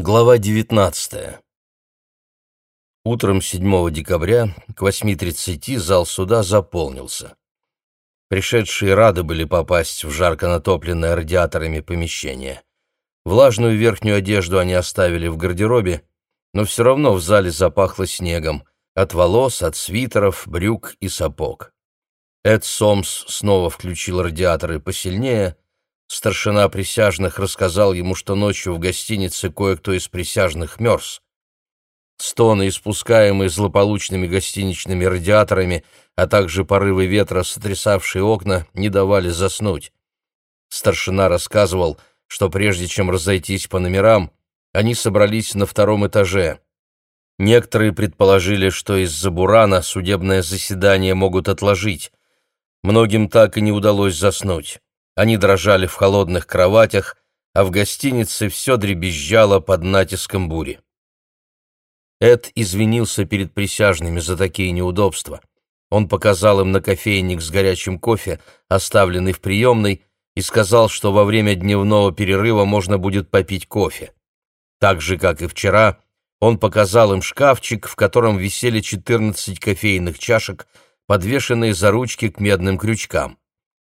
Глава 19. Утром 7 декабря к 8.30 зал суда заполнился. Пришедшие рады были попасть в жарко натопленное радиаторами помещение. Влажную верхнюю одежду они оставили в гардеробе, но все равно в зале запахло снегом, от волос, от свитеров, брюк и сапог. Эд Сомс снова включил радиаторы посильнее — Старшина присяжных рассказал ему, что ночью в гостинице кое-кто из присяжных мерз. Стоны, испускаемые злополучными гостиничными радиаторами, а также порывы ветра, сотрясавшие окна, не давали заснуть. Старшина рассказывал, что прежде чем разойтись по номерам, они собрались на втором этаже. Некоторые предположили, что из-за бурана судебное заседание могут отложить. Многим так и не удалось заснуть. Они дрожали в холодных кроватях, а в гостинице все дребезжало под натиском бури. Эд извинился перед присяжными за такие неудобства. Он показал им на кофейник с горячим кофе, оставленный в приемной, и сказал, что во время дневного перерыва можно будет попить кофе. Так же, как и вчера, он показал им шкафчик, в котором висели 14 кофейных чашек, подвешенные за ручки к медным крючкам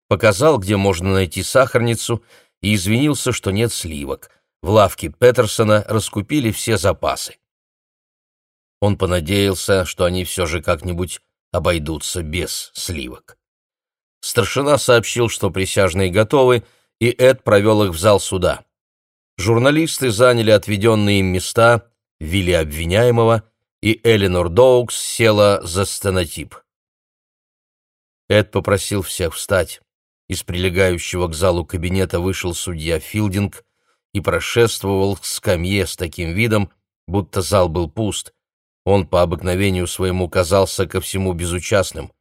показал, где можно найти сахарницу, и извинился, что нет сливок. В лавке Петерсона раскупили все запасы. Он понадеялся, что они все же как-нибудь обойдутся без сливок. Старшина сообщил, что присяжные готовы, и Эд провел их в зал суда. Журналисты заняли отведенные им места, ввели обвиняемого, и Эленор Доукс села за стенотип. Эд попросил всех встать. Из прилегающего к залу кабинета вышел судья Филдинг и прошествовал к скамье с таким видом, будто зал был пуст. Он по обыкновению своему казался ко всему безучастным.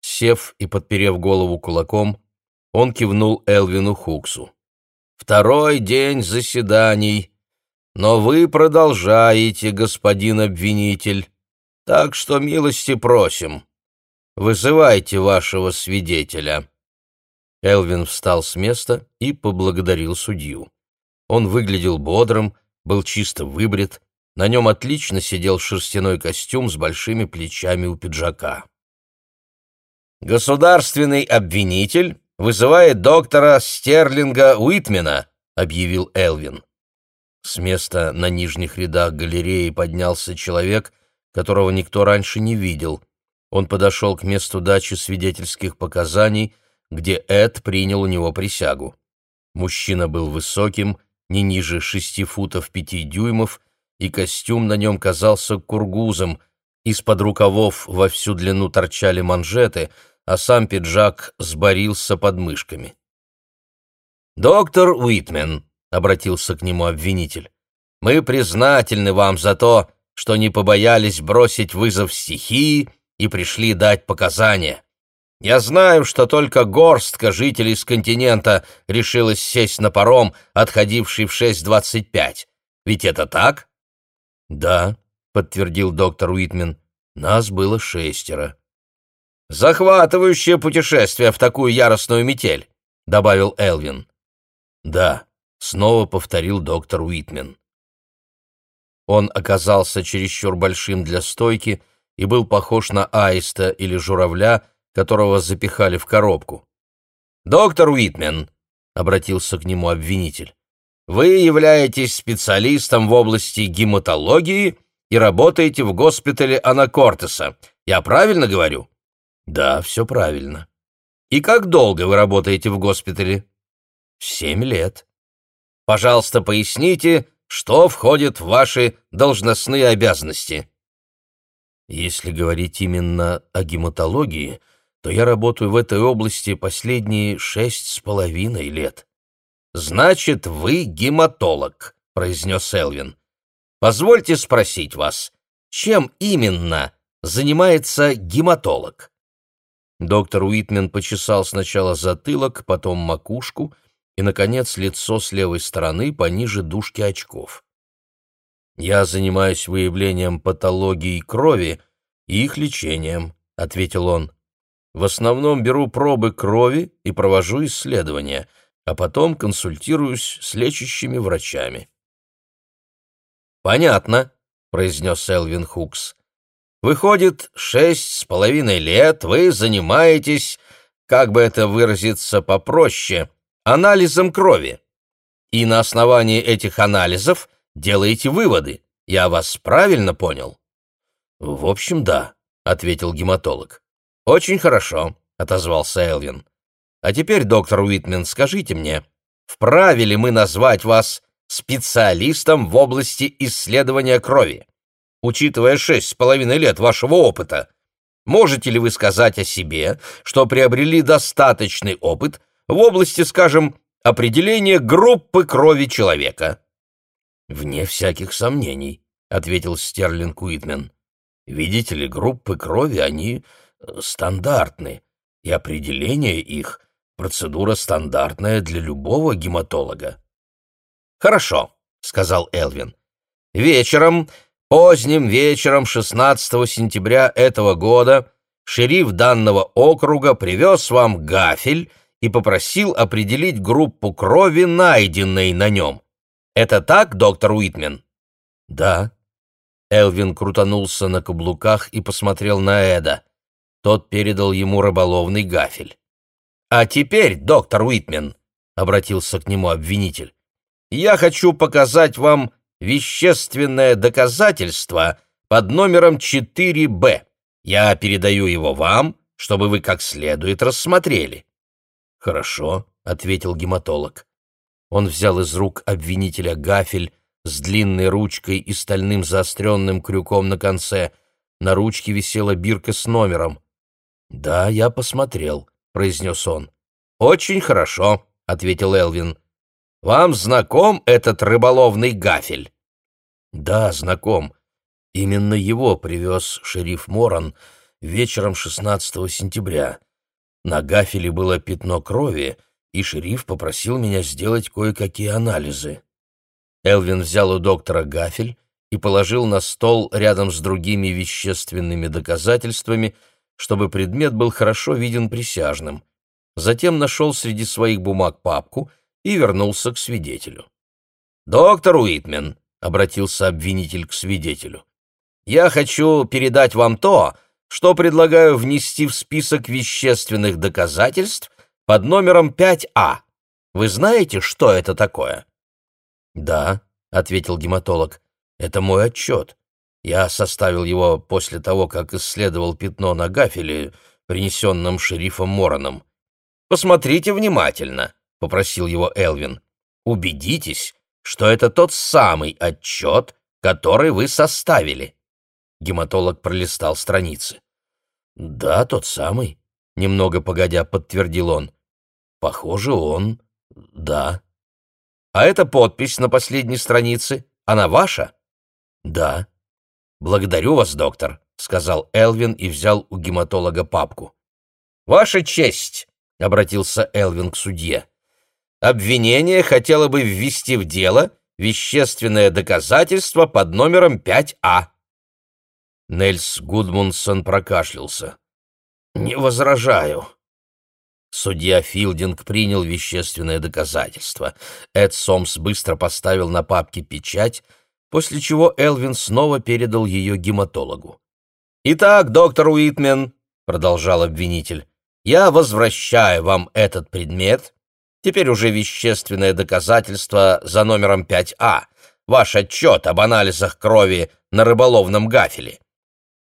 Сев и подперев голову кулаком, он кивнул Элвину Хуксу. «Второй день заседаний, но вы продолжаете, господин обвинитель, так что милости просим. Вызывайте вашего свидетеля». Элвин встал с места и поблагодарил судью. Он выглядел бодрым, был чисто выбрит, на нем отлично сидел шерстяной костюм с большими плечами у пиджака. «Государственный обвинитель вызывает доктора Стерлинга Уитмена», — объявил Элвин. С места на нижних рядах галереи поднялся человек, которого никто раньше не видел. Он подошел к месту дачи свидетельских показаний — где Эд принял у него присягу. Мужчина был высоким, не ниже шести футов пяти дюймов, и костюм на нем казался кургузом, из-под рукавов во всю длину торчали манжеты, а сам пиджак сборился под мышками. «Доктор Уитмен», — обратился к нему обвинитель, — «мы признательны вам за то, что не побоялись бросить вызов стихии и пришли дать показания. Я знаю, что только горстка жителей с континента решилась сесть на паром, отходивший в 6.25. Ведь это так? Да, подтвердил доктор Уитмен. Нас было шестеро. Захватывающее путешествие в такую яростную метель, добавил Элвин. Да, снова повторил доктор Уитмен. Он оказался чересчур большим для стойки и был похож на аиста или журавля, которого запихали в коробку. «Доктор Уитмен», — обратился к нему обвинитель, — «вы являетесь специалистом в области гематологии и работаете в госпитале Анакортеса. Я правильно говорю?» «Да, все правильно». «И как долго вы работаете в госпитале?» «Семь лет». «Пожалуйста, поясните, что входит в ваши должностные обязанности?» Если говорить именно о гематологии, то я работаю в этой области последние шесть с половиной лет. «Значит, вы гематолог», — произнес Элвин. «Позвольте спросить вас, чем именно занимается гематолог?» Доктор Уитмен почесал сначала затылок, потом макушку и, наконец, лицо с левой стороны пониже дужки очков. «Я занимаюсь выявлением патологии крови и их лечением», — ответил он. В основном беру пробы крови и провожу исследования, а потом консультируюсь с лечащими врачами. «Понятно», — произнес Элвин Хукс. «Выходит, шесть с половиной лет вы занимаетесь, как бы это выразиться попроще, анализом крови. И на основании этих анализов делаете выводы. Я вас правильно понял?» «В общем, да», — ответил гематолог. «Очень хорошо», — отозвался Элвин. «А теперь, доктор Уитмен, скажите мне, вправе ли мы назвать вас специалистом в области исследования крови? Учитывая шесть с половиной лет вашего опыта, можете ли вы сказать о себе, что приобрели достаточный опыт в области, скажем, определения группы крови человека?» «Вне всяких сомнений», — ответил Стерлинг Уитмен. «Видите ли, группы крови, они стандартны, и определение их — процедура стандартная для любого гематолога». «Хорошо», — сказал Элвин. «Вечером, поздним вечером 16 сентября этого года шериф данного округа привез вам гафель и попросил определить группу крови, найденной на нем. Это так, доктор Уитмен?» «Да». Элвин крутанулся на каблуках и посмотрел на Эда. Тот передал ему рыболовный гафель. «А теперь, доктор Уитмен», — обратился к нему обвинитель, «я хочу показать вам вещественное доказательство под номером 4Б. Я передаю его вам, чтобы вы как следует рассмотрели». «Хорошо», — ответил гематолог. Он взял из рук обвинителя гафель с длинной ручкой и стальным заостренным крюком на конце. На ручке висела бирка с номером. «Да, я посмотрел», — произнес он. «Очень хорошо», — ответил Элвин. «Вам знаком этот рыболовный гафель?» «Да, знаком. Именно его привез шериф Моран вечером 16 сентября. На гафеле было пятно крови, и шериф попросил меня сделать кое-какие анализы. Элвин взял у доктора гафель и положил на стол рядом с другими вещественными доказательствами, чтобы предмет был хорошо виден присяжным. Затем нашел среди своих бумаг папку и вернулся к свидетелю. «Доктор Уитмен», — обратился обвинитель к свидетелю, — «я хочу передать вам то, что предлагаю внести в список вещественных доказательств под номером 5А. Вы знаете, что это такое?» «Да», — ответил гематолог, — «это мой отчет. Я составил его после того, как исследовал пятно на гафеле, принесенном шерифом Мороном». «Посмотрите внимательно», — попросил его Элвин. «Убедитесь, что это тот самый отчет, который вы составили». Гематолог пролистал страницы. «Да, тот самый», — немного погодя подтвердил он. «Похоже, он... да». «А эта подпись на последней странице, она ваша?» «Да». «Благодарю вас, доктор», — сказал Элвин и взял у гематолога папку. «Ваша честь», — обратился Элвин к судье. «Обвинение хотело бы ввести в дело вещественное доказательство под номером 5А». Нельс Гудмунсон прокашлялся. «Не возражаю». Судья Филдинг принял вещественное доказательство. Эд Сомс быстро поставил на папке печать, после чего Элвин снова передал ее гематологу. «Итак, доктор Уитмен», — продолжал обвинитель, — «я возвращаю вам этот предмет, теперь уже вещественное доказательство за номером 5А, ваш отчет об анализах крови на рыболовном гафеле.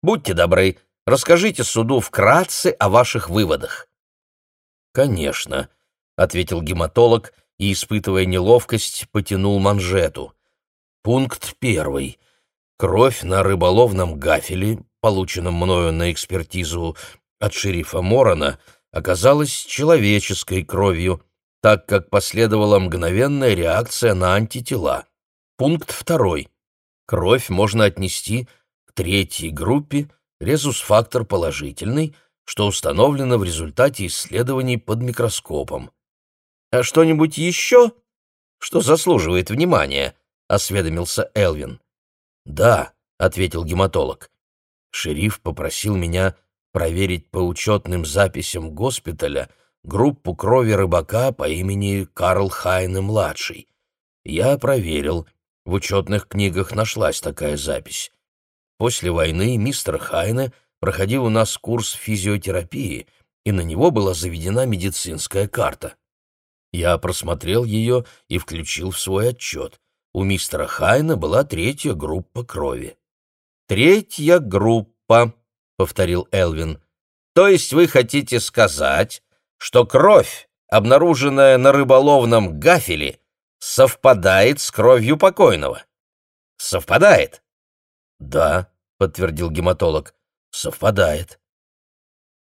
Будьте добры, Расскажите суду вкратце о ваших выводах». «Конечно», — ответил гематолог и, испытывая неловкость, потянул манжету. «Пункт первый. Кровь на рыболовном гафеле, полученном мною на экспертизу от шерифа Морона, оказалась человеческой кровью, так как последовала мгновенная реакция на антитела. Пункт второй. Кровь можно отнести к третьей группе, резус-фактор положительный, что установлено в результате исследований под микроскопом. «А что-нибудь еще, что заслуживает внимания?» — осведомился Элвин. «Да», — ответил гематолог. «Шериф попросил меня проверить по учетным записям госпиталя группу крови рыбака по имени Карл Хайне-младший. Я проверил. В учетных книгах нашлась такая запись. После войны мистер Хайне проходил у нас курс физиотерапии, и на него была заведена медицинская карта. Я просмотрел ее и включил в свой отчет. У мистера Хайна была третья группа крови. «Третья группа», — повторил Элвин. «То есть вы хотите сказать, что кровь, обнаруженная на рыболовном гафеле, совпадает с кровью покойного?» «Совпадает?» «Да», — подтвердил гематолог, — «совпадает».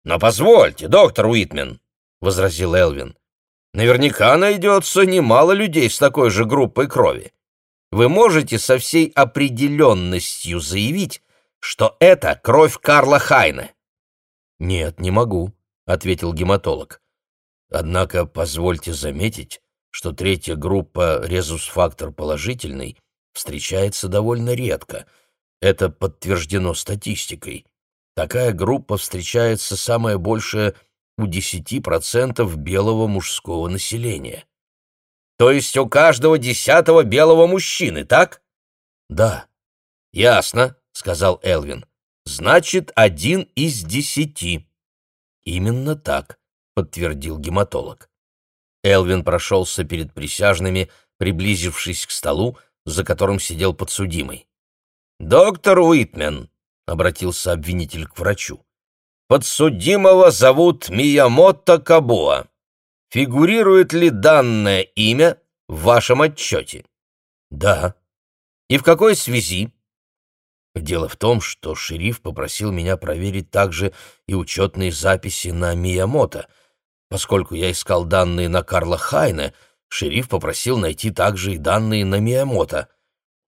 «Но позвольте, доктор Уитмен», — возразил Элвин, — «наверняка найдется немало людей с такой же группой крови. Вы можете со всей определенностью заявить, что это кровь Карла Хайна?» «Нет, не могу», — ответил гематолог. «Однако позвольте заметить, что третья группа резус-фактор положительный встречается довольно редко — это подтверждено статистикой. Такая группа встречается самое большее у 10% белого мужского населения. То есть у каждого десятого белого мужчины, так? Да. Ясно, сказал Элвин. Значит, один из десяти. Именно так, подтвердил гематолог. Элвин прошелся перед присяжными, приблизившись к столу, за которым сидел подсудимый. «Доктор Уитмен», — обратился обвинитель к врачу, — «подсудимого зовут Миямото Кабуа. Фигурирует ли данное имя в вашем отчете?» «Да». «И в какой связи?» Дело в том, что шериф попросил меня проверить также и учетные записи на Миямото. Поскольку я искал данные на Карла Хайне, шериф попросил найти также и данные на Миямото.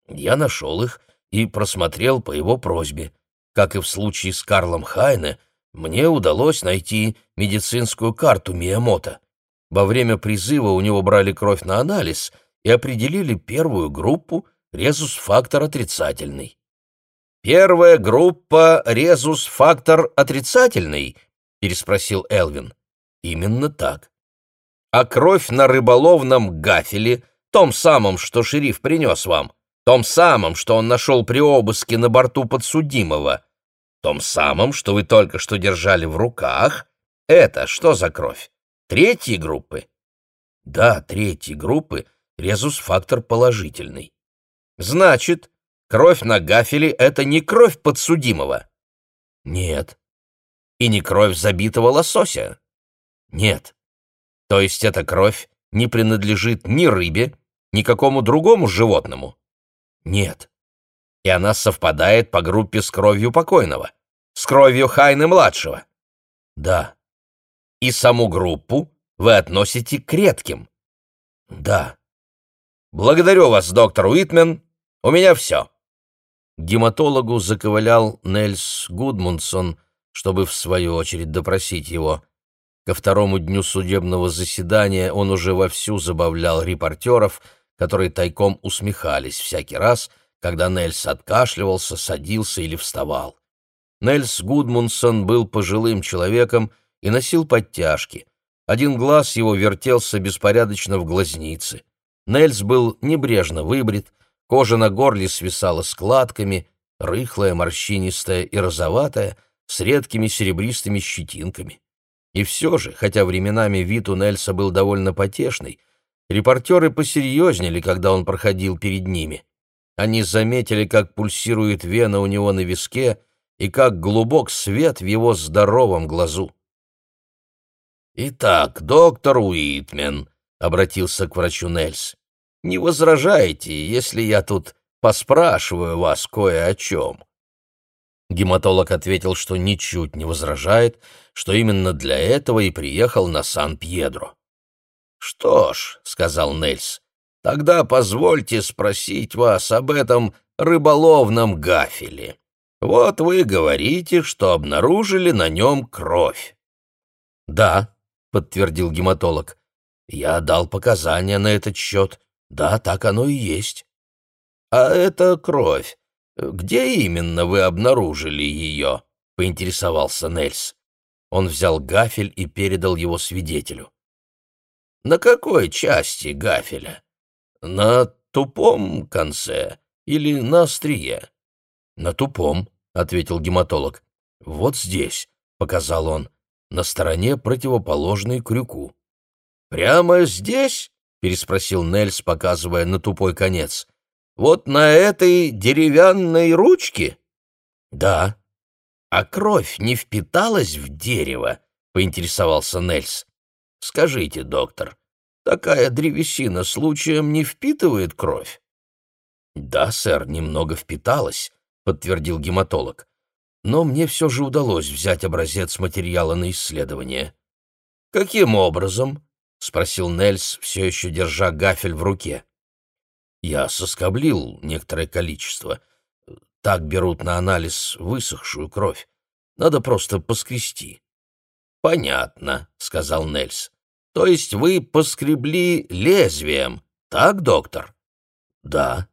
Я нашел их и просмотрел по его просьбе. Как и в случае с Карлом Хайне, мне удалось найти медицинскую карту Миямото. Во время призыва у него брали кровь на анализ и определили первую группу резус-фактор отрицательный. «Первая группа резус-фактор отрицательный?» — переспросил Элвин. «Именно так». «А кровь на рыболовном гафеле, том самом, что шериф принес вам, том самом, что он нашел при обыске на борту подсудимого, том самом, что вы только что держали в руках, это что за кровь? Третьей группы? Да, третьей группы резус-фактор положительный. Значит, кровь на гафеле — это не кровь подсудимого? Нет. И не кровь забитого лосося? Нет. То есть эта кровь не принадлежит ни рыбе, ни какому другому животному? Нет. И она совпадает по группе с кровью покойного, с кровью Хайны-младшего. Да. И саму группу вы относите к редким. Да. Благодарю вас, доктор Уитмен. У меня все. Гематологу заковылял Нельс Гудмундсон, чтобы в свою очередь допросить его. Ко второму дню судебного заседания он уже вовсю забавлял репортеров — которые тайком усмехались всякий раз, когда Нельс откашливался, садился или вставал. Нельс Гудмунсон был пожилым человеком и носил подтяжки. Один глаз его вертелся беспорядочно в глазнице. Нельс был небрежно выбрит, кожа на горле свисала складками, рыхлая, морщинистая и розоватая, с редкими серебристыми щетинками. И все же, хотя временами вид у Нельса был довольно потешный, Репортеры посерьезнели, когда он проходил перед ними. Они заметили, как пульсирует вена у него на виске и как глубок свет в его здоровом глазу. «Итак, доктор Уитмен», — обратился к врачу Нельс, — «не возражаете, если я тут поспрашиваю вас кое о чем?» Гематолог ответил, что ничуть не возражает, что именно для этого и приехал на Сан-Пьедро. «Что ж», — сказал Нельс, — «тогда позвольте спросить вас об этом рыболовном гафеле. Вот вы говорите, что обнаружили на нем кровь». «Да», — подтвердил гематолог, — «я дал показания на этот счет. Да, так оно и есть». «А это кровь. Где именно вы обнаружили ее?» — поинтересовался Нельс. Он взял гафель и передал его свидетелю. На какой части гафеля? На тупом конце или на острие?» «На тупом», — ответил гематолог. «Вот здесь», — показал он, — «на стороне противоположной крюку». «Прямо здесь?» — переспросил Нельс, показывая на тупой конец. «Вот на этой деревянной ручке?» «Да». «А кровь не впиталась в дерево?» — поинтересовался Нельс. «Скажите, доктор, такая древесина случаем не впитывает кровь?» «Да, сэр, немного впиталась», — подтвердил гематолог. «Но мне все же удалось взять образец материала на исследование». «Каким образом?» — спросил Нельс, все еще держа гафель в руке. «Я соскоблил некоторое количество. Так берут на анализ высохшую кровь. Надо просто поскрести». «Понятно», — сказал Нельс. «То есть вы поскребли лезвием, так, доктор?» «Да».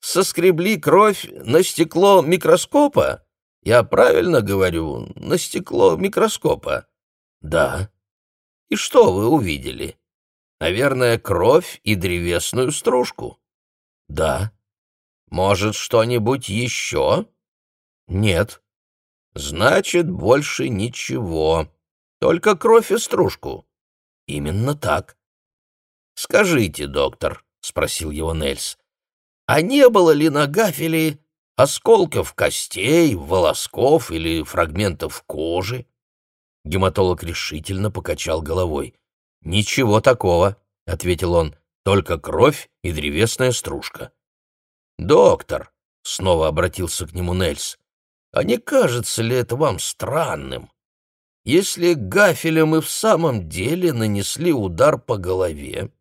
«Соскребли кровь на стекло микроскопа? Я правильно говорю, на стекло микроскопа?» «Да». «И что вы увидели? Наверное, кровь и древесную стружку?» «Да». «Может, что-нибудь еще?» «Нет». «Значит, больше ничего. Только кровь и стружку». «Именно так». «Скажите, доктор», — спросил его Нельс, — «а не было ли на гафеле осколков костей, волосков или фрагментов кожи?» Гематолог решительно покачал головой. «Ничего такого», — ответил он, — «только кровь и древесная стружка». «Доктор», — снова обратился к нему Нельс, — «а не кажется ли это вам странным? Если гафелем и в самом деле нанесли удар по голове,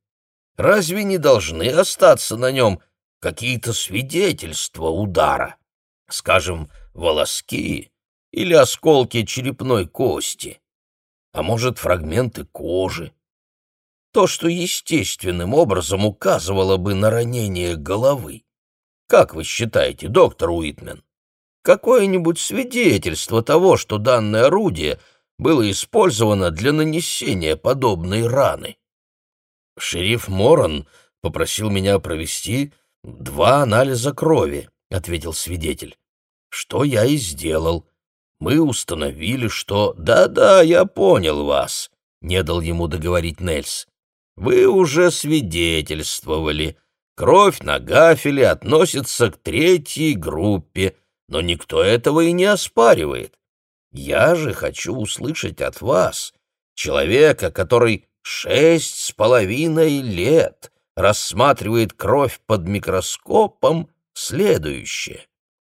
разве не должны остаться на нем какие-то свидетельства удара? Скажем, волоски или осколки черепной кости, а может, фрагменты кожи. То, что естественным образом указывало бы на ранение головы. Как вы считаете, доктор Уитмен? Какое-нибудь свидетельство того, что данное орудие было использовано для нанесения подобной раны? «Шериф Моран попросил меня провести два анализа крови», — ответил свидетель. «Что я и сделал мы установили, что... Да-да, я понял вас, — не дал ему договорить Нельс. Вы уже свидетельствовали. Кровь на гафеле относится к третьей группе, но никто этого и не оспаривает. Я же хочу услышать от вас, человека, который шесть с половиной лет рассматривает кровь под микроскопом, следующее.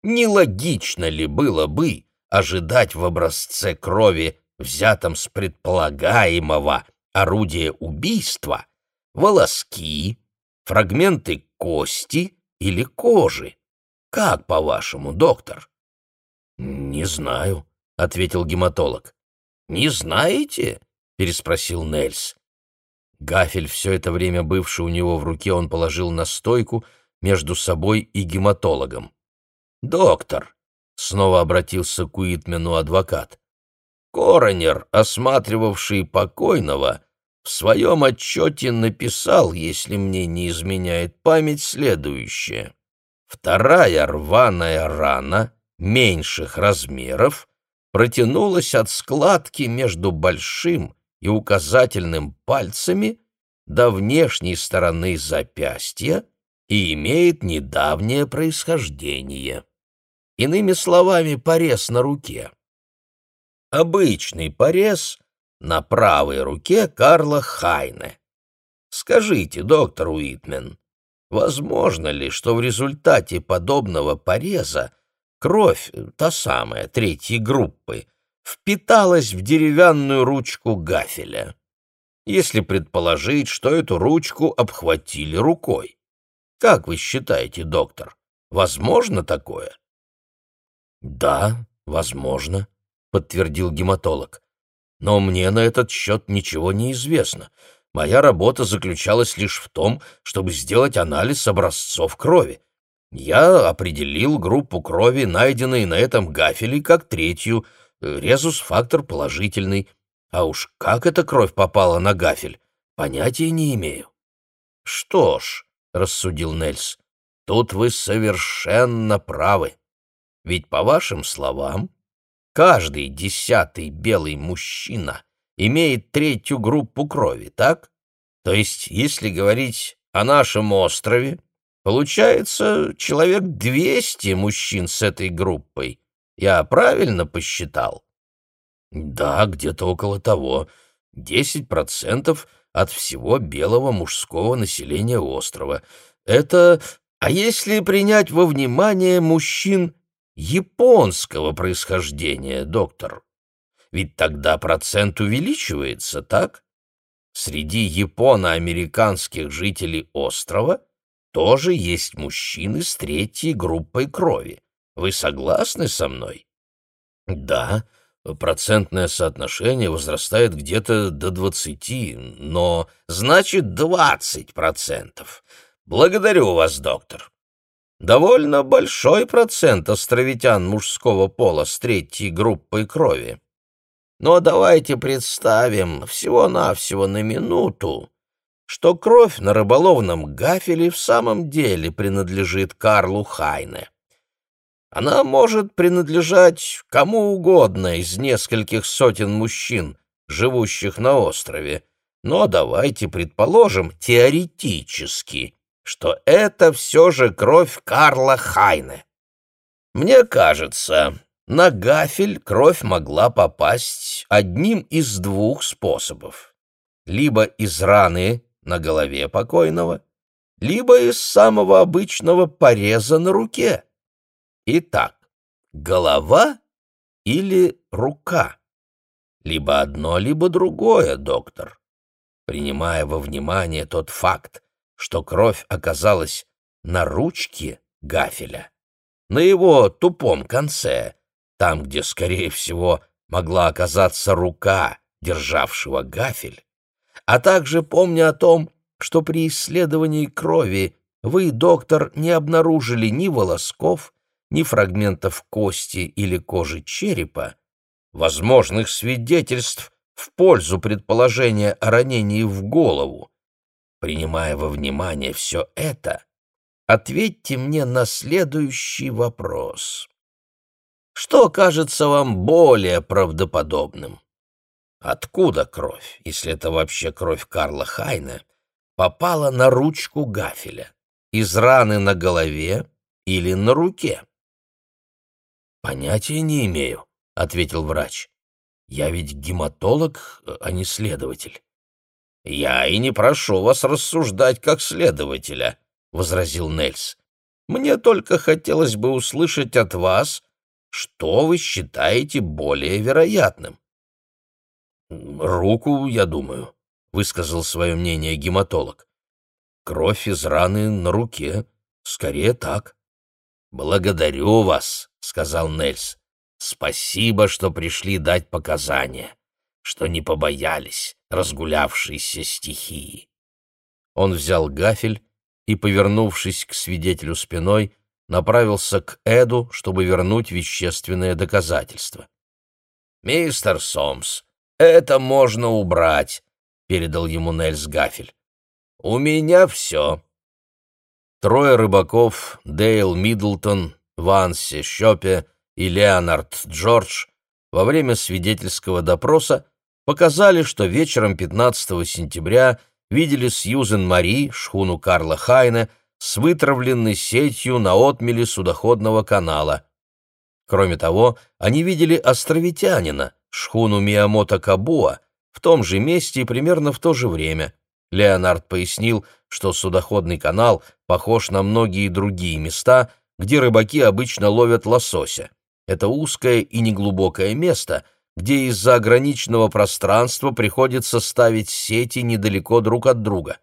Нелогично ли было бы, ожидать в образце крови, взятом с предполагаемого орудия убийства, волоски, фрагменты кости или кожи. Как, по-вашему, доктор? — Не знаю, — ответил гематолог. — Не знаете? — переспросил Нельс. Гафель, все это время бывший у него в руке, он положил на стойку между собой и гематологом. «Доктор, — снова обратился к Уитмену адвокат. Коронер, осматривавший покойного, в своем отчете написал, если мне не изменяет память, следующее. Вторая рваная рана, меньших размеров, протянулась от складки между большим и указательным пальцами до внешней стороны запястья и имеет недавнее происхождение. Иными словами, порез на руке. Обычный порез на правой руке Карла Хайне. Скажите, доктор Уитмен, возможно ли, что в результате подобного пореза кровь, та самая, третьей группы, впиталась в деревянную ручку гафеля? Если предположить, что эту ручку обхватили рукой. Как вы считаете, доктор, возможно такое? «Да, возможно», — подтвердил гематолог. «Но мне на этот счет ничего не известно. Моя работа заключалась лишь в том, чтобы сделать анализ образцов крови. Я определил группу крови, найденной на этом гафеле, как третью, резус-фактор положительный. А уж как эта кровь попала на гафель, понятия не имею». «Что ж», рассудил Нельс. Тут вы совершенно правы. Ведь, по вашим словам, каждый десятый белый мужчина имеет третью группу крови, так? То есть, если говорить о нашем острове, получается человек двести мужчин с этой группой. Я правильно посчитал? Да, где-то около того. Десять процентов от всего белого мужского населения острова. Это... А если принять во внимание мужчин японского происхождения, доктор? Ведь тогда процент увеличивается, так? Среди японо-американских жителей острова тоже есть мужчины с третьей группой крови. Вы согласны со мной? Да, процентное соотношение возрастает где-то до двадцати, но... Значит, двадцать процентов. Благодарю вас, доктор. Довольно большой процент островитян мужского пола с третьей группой крови. Но давайте представим всего-навсего на минуту, что кровь на рыболовном гафеле в самом деле принадлежит Карлу Хайне. Она может принадлежать кому угодно из нескольких сотен мужчин, живущих на острове, но давайте предположим теоретически, что это все же кровь Карла Хайне. Мне кажется, на гафель кровь могла попасть одним из двух способов. Либо из раны на голове покойного, либо из самого обычного пореза на руке. Итак, голова или рука? Либо одно, либо другое, доктор. Принимая во внимание тот факт, что кровь оказалась на ручке гафеля, на его тупом конце, там, где, скорее всего, могла оказаться рука, державшего гафель, а также помня о том, что при исследовании крови вы, доктор, не обнаружили ни волосков, ни фрагментов кости или кожи черепа, возможных свидетельств в пользу предположения о ранении в голову. Принимая во внимание все это, ответьте мне на следующий вопрос. Что кажется вам более правдоподобным? Откуда кровь, если это вообще кровь Карла Хайна, попала на ручку гафеля? Из раны на голове или на руке? «Понятия не имею», — ответил врач. «Я ведь гематолог, а не следователь». «Я и не прошу вас рассуждать как следователя», — возразил Нельс. «Мне только хотелось бы услышать от вас, что вы считаете более вероятным». «Руку, я думаю», — высказал свое мнение гематолог. «Кровь из раны на руке. Скорее так». «Благодарю вас», — сказал Нельс. «Спасибо, что пришли дать показания, что не побоялись разгулявшейся стихии». Он взял гафель и, повернувшись к свидетелю спиной, направился к Эду, чтобы вернуть вещественное доказательство. «Мистер Сомс, это можно убрать», — передал ему Нельс гафель. «У меня все». Трое рыбаков, Дейл Миддлтон, Ванси Щопе и Леонард Джордж, во время свидетельского допроса показали, что вечером 15 сентября видели Сьюзен Мари, шхуну Карла Хайна, с вытравленной сетью на отмеле судоходного канала. Кроме того, они видели островитянина, шхуну Миямото Кабуа, в том же месте и примерно в то же время. Леонард пояснил, что судоходный канал похож на многие другие места, где рыбаки обычно ловят лосося. Это узкое и неглубокое место, где из-за ограниченного пространства приходится ставить сети недалеко друг от друга.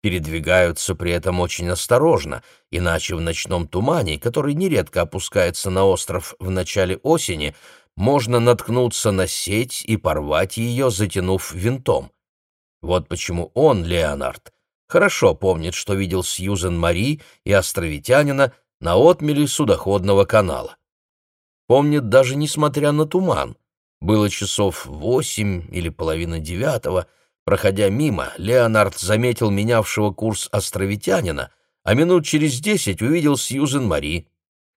Передвигаются при этом очень осторожно, иначе в ночном тумане, который нередко опускается на остров в начале осени, можно наткнуться на сеть и порвать ее, затянув винтом. Вот почему он, Леонард, хорошо помнит, что видел Сьюзен Мари и островитянина на отмели судоходного канала. Помнит даже несмотря на туман. Было часов восемь или половина девятого, Проходя мимо, Леонард заметил менявшего курс островитянина, а минут через десять увидел Сьюзен Мари.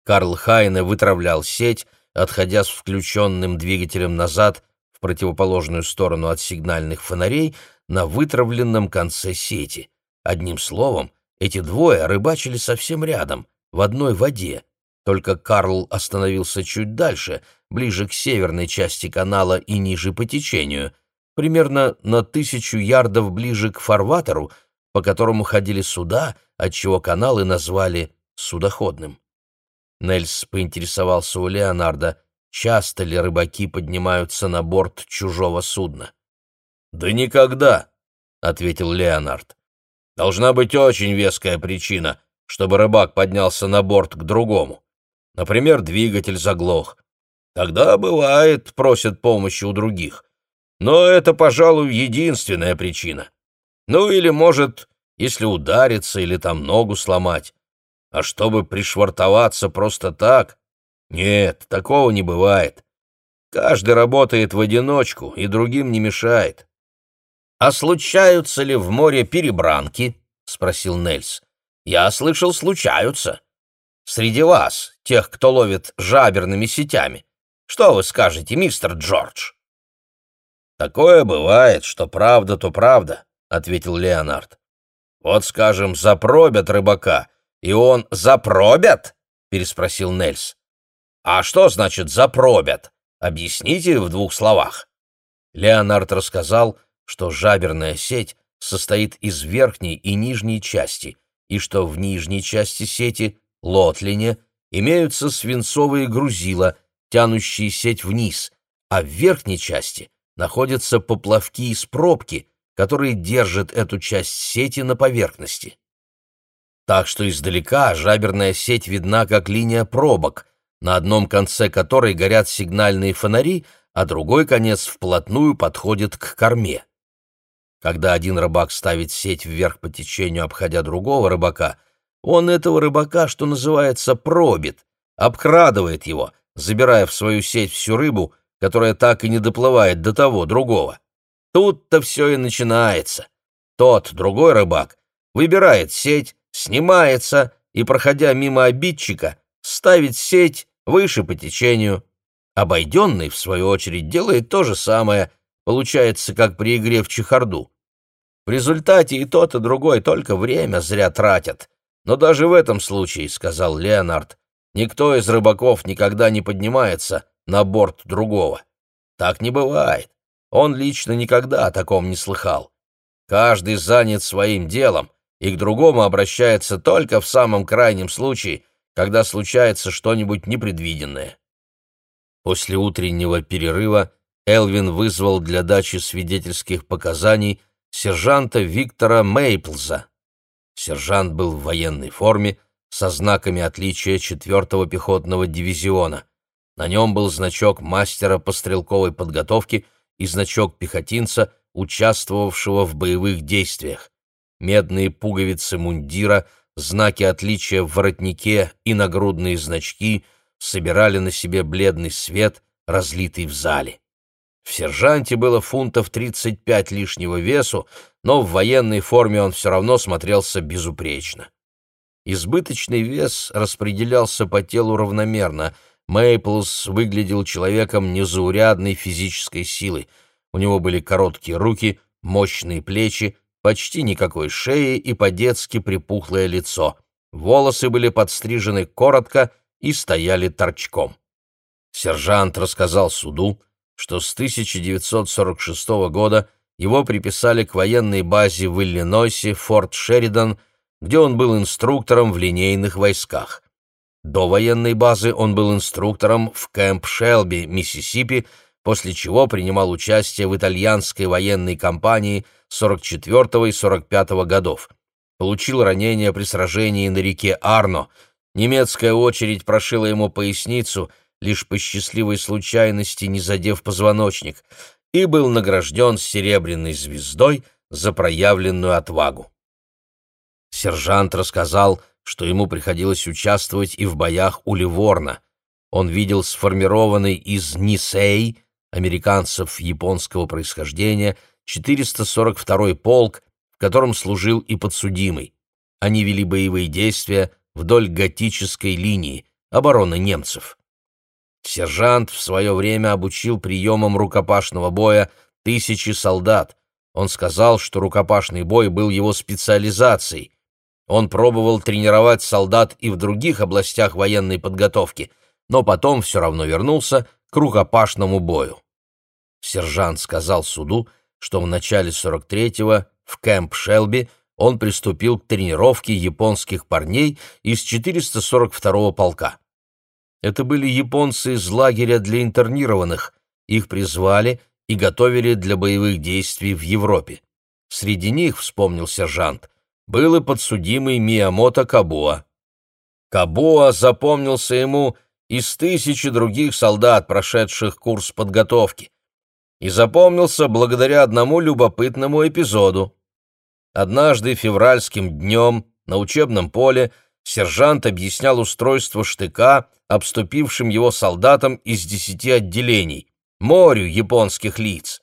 Карл Хайне вытравлял сеть, отходя с включенным двигателем назад в противоположную сторону от сигнальных фонарей на вытравленном конце сети. Одним словом, эти двое рыбачили совсем рядом, в одной воде, только Карл остановился чуть дальше, ближе к северной части канала и ниже по течению, примерно на тысячу ярдов ближе к фарватеру, по которому ходили суда, отчего канал и назвали судоходным. Нельс поинтересовался у Леонарда, часто ли рыбаки поднимаются на борт чужого судна. «Да никогда», — ответил Леонард. «Должна быть очень веская причина, чтобы рыбак поднялся на борт к другому. Например, двигатель заглох. Тогда, бывает, просят помощи у других. Но это, пожалуй, единственная причина. Ну или, может, если удариться или там ногу сломать. А чтобы пришвартоваться просто так? Нет, такого не бывает. Каждый работает в одиночку и другим не мешает. «А случаются ли в море перебранки?» — спросил Нельс. «Я слышал, случаются. Среди вас, тех, кто ловит жаберными сетями. Что вы скажете, мистер Джордж?» «Такое бывает, что правда, то правда», — ответил Леонард. «Вот, скажем, запробят рыбака, и он запробят?» — переспросил Нельс. «А что значит запробят? Объясните в двух словах». Леонард рассказал, что жаберная сеть состоит из верхней и нижней части, и что в нижней части сети, лотлине, имеются свинцовые грузила, тянущие сеть вниз, а в верхней части находятся поплавки из пробки, которые держат эту часть сети на поверхности. Так что издалека жаберная сеть видна как линия пробок, на одном конце которой горят сигнальные фонари, а другой конец вплотную подходит к корме. Когда один рыбак ставит сеть вверх по течению, обходя другого рыбака, он этого рыбака, что называется, пробит, обкрадывает его, забирая в свою сеть всю рыбу, которая так и не доплывает до того другого. Тут-то все и начинается. Тот, другой рыбак, выбирает сеть, снимается и, проходя мимо обидчика, ставит сеть выше по течению. Обойденный, в свою очередь, делает то же самое, Получается, как при игре в чехарду. В результате и тот, и другой только время зря тратят. Но даже в этом случае, — сказал Леонард, — никто из рыбаков никогда не поднимается на борт другого. Так не бывает. Он лично никогда о таком не слыхал. Каждый занят своим делом и к другому обращается только в самом крайнем случае, когда случается что-нибудь непредвиденное. После утреннего перерыва Элвин вызвал для дачи свидетельских показаний сержанта Виктора Мейплза. Сержант был в военной форме со знаками отличия 4-го пехотного дивизиона. На нем был значок мастера по стрелковой подготовке и значок пехотинца, участвовавшего в боевых действиях. Медные пуговицы мундира, знаки отличия в воротнике и нагрудные значки собирали на себе бледный свет, разлитый в зале. В сержанте было фунтов 35 лишнего весу, но в военной форме он все равно смотрелся безупречно. Избыточный вес распределялся по телу равномерно. Мейплс выглядел человеком незаурядной физической силы. У него были короткие руки, мощные плечи, почти никакой шеи и по-детски припухлое лицо. Волосы были подстрижены коротко и стояли торчком. Сержант рассказал суду, что с 1946 года его приписали к военной базе в Иллинойсе, Форт Шеридан, где он был инструктором в линейных войсках. До военной базы он был инструктором в Кэмп Шелби, Миссисипи, после чего принимал участие в итальянской военной кампании 44 и 45 годов. Получил ранение при сражении на реке Арно. Немецкая очередь прошила ему поясницу – лишь по счастливой случайности не задев позвоночник, и был награжден серебряной звездой за проявленную отвагу. Сержант рассказал, что ему приходилось участвовать и в боях у Ливорна. Он видел сформированный из Нисей, американцев японского происхождения, 442-й полк, в котором служил и подсудимый. Они вели боевые действия вдоль готической линии, обороны немцев. Сержант в свое время обучил приемам рукопашного боя тысячи солдат. Он сказал, что рукопашный бой был его специализацией. Он пробовал тренировать солдат и в других областях военной подготовки, но потом все равно вернулся к рукопашному бою. Сержант сказал суду, что в начале 43-го в Кэмп Шелби он приступил к тренировке японских парней из 442-го полка. Это были японцы из лагеря для интернированных, их призвали и готовили для боевых действий в Европе. Среди них, вспомнил сержант, был и подсудимый Миямото Кабуа. Кабуа запомнился ему из тысячи других солдат, прошедших курс подготовки, и запомнился благодаря одному любопытному эпизоду. Однажды февральским днем на учебном поле сержант объяснял устройство штыка обступившим его солдатам из десяти отделений, морю японских лиц.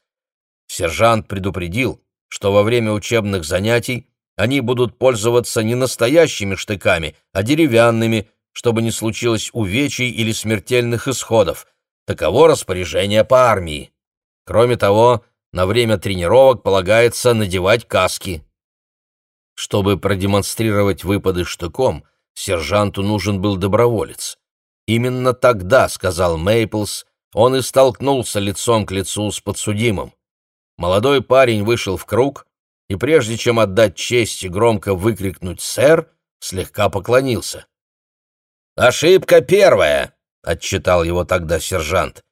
Сержант предупредил, что во время учебных занятий они будут пользоваться не настоящими штыками, а деревянными, чтобы не случилось увечий или смертельных исходов. Таково распоряжение по армии. Кроме того, на время тренировок полагается надевать каски. Чтобы продемонстрировать выпады штыком, сержанту нужен был доброволец. Именно тогда, сказал Мейплс, он и столкнулся лицом к лицу с подсудимым. Молодой парень вышел в круг и, прежде чем отдать честь и громко выкрикнуть «Сэр!», слегка поклонился. «Ошибка первая!» — отчитал его тогда сержант.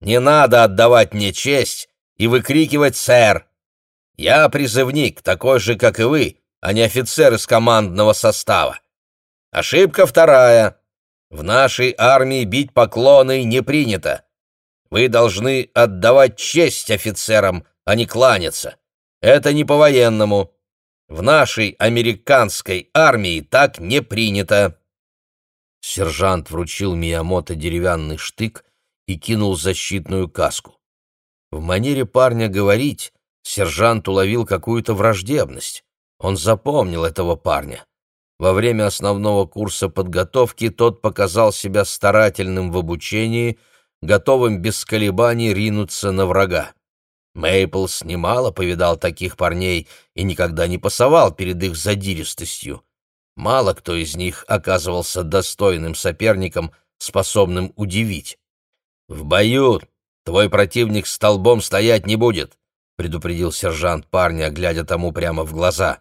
«Не надо отдавать мне честь и выкрикивать «Сэр!». Я призывник, такой же, как и вы, а не офицер из командного состава. Ошибка вторая. В нашей армии бить поклоны не принято. Вы должны отдавать честь офицерам, а не кланяться. Это не по-военному. В нашей американской армии так не принято. Сержант вручил Миямото деревянный штык и кинул защитную каску. В манере парня говорить сержант уловил какую-то враждебность. Он запомнил этого парня. Во время основного курса подготовки тот показал себя старательным в обучении, готовым без колебаний ринуться на врага. Мейплс немало повидал таких парней и никогда не пасовал перед их задиристостью. Мало кто из них оказывался достойным соперником, способным удивить. «В бою твой противник столбом стоять не будет», — предупредил сержант парня, глядя тому прямо в глаза.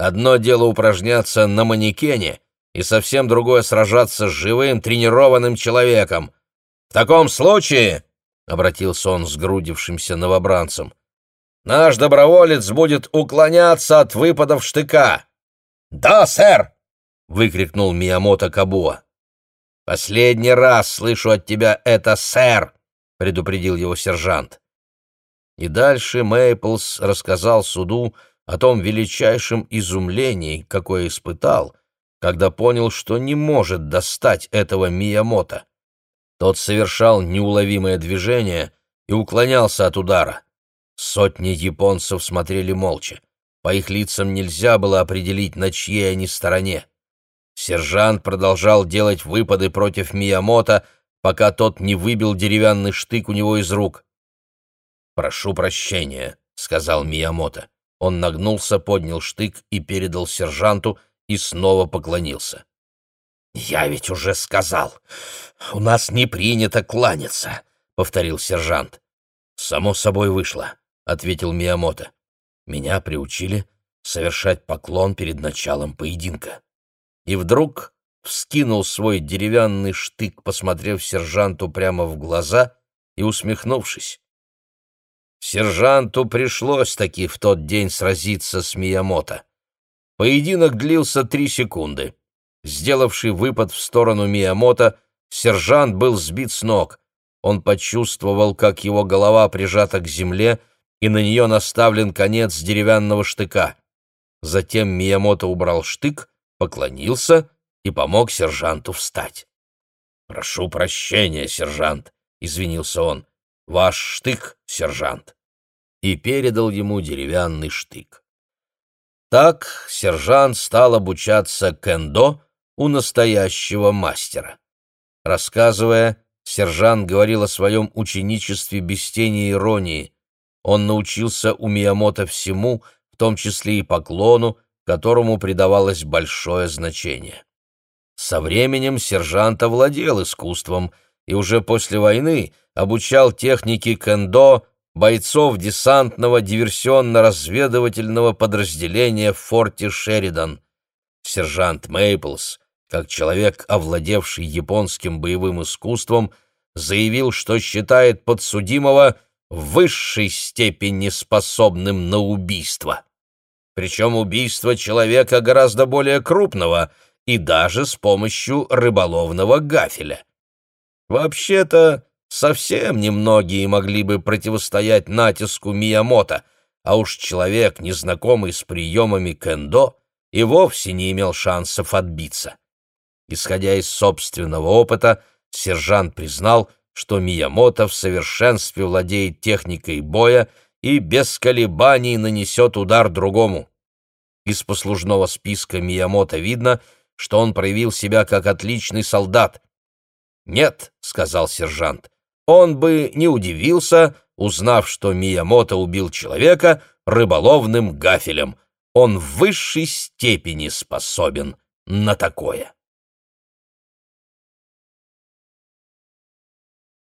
Одно дело упражняться на манекене, и совсем другое сражаться с живым, тренированным человеком. В таком случае, — обратился он с грудившимся новобранцем, — наш доброволец будет уклоняться от выпадов штыка. — Да, сэр! — выкрикнул Миямото Кабуа. — Последний раз слышу от тебя это, сэр! — предупредил его сержант. И дальше Мейплс рассказал суду, о том величайшем изумлении, какое испытал, когда понял, что не может достать этого Миямото. Тот совершал неуловимое движение и уклонялся от удара. Сотни японцев смотрели молча. По их лицам нельзя было определить, на чьей они стороне. Сержант продолжал делать выпады против Миямото, пока тот не выбил деревянный штык у него из рук. «Прошу прощения», — сказал Миямото. Он нагнулся, поднял штык и передал сержанту, и снова поклонился. «Я ведь уже сказал, у нас не принято кланяться», — повторил сержант. «Само собой вышло», — ответил Миямото. «Меня приучили совершать поклон перед началом поединка». И вдруг вскинул свой деревянный штык, посмотрев сержанту прямо в глаза и усмехнувшись. Сержанту пришлось таки в тот день сразиться с Миямото. Поединок длился три секунды. Сделавший выпад в сторону Миямото, сержант был сбит с ног. Он почувствовал, как его голова прижата к земле, и на нее наставлен конец деревянного штыка. Затем Миямото убрал штык, поклонился и помог сержанту встать. «Прошу прощения, сержант», — извинился он. Ваш штык, сержант. и передал ему деревянный штык. Так сержант стал обучаться кендо у настоящего мастера. Рассказывая, сержант говорил о своем ученичестве без тени иронии. Он научился у Миямото всему, в том числе и поклону, которому придавалось большое значение. Со временем сержант овладел искусством и уже после войны обучал технике кендо бойцов десантного диверсионно-разведывательного подразделения в форте Шеридан. Сержант Мейплс как человек, овладевший японским боевым искусством, заявил, что считает подсудимого в высшей степени способным на убийство. Причем убийство человека гораздо более крупного и даже с помощью рыболовного гафеля. Вообще-то, совсем немногие могли бы противостоять натиску Миямото, а уж человек, незнакомый с приемами кендо, и вовсе не имел шансов отбиться. Исходя из собственного опыта, сержант признал, что Миямото в совершенстве владеет техникой боя и без колебаний нанесет удар другому. Из послужного списка Миямото видно, что он проявил себя как отличный солдат. «Нет», — сказал сержант, — «он бы не удивился, узнав, что Миямото убил человека рыболовным гафелем. Он в высшей степени способен на такое».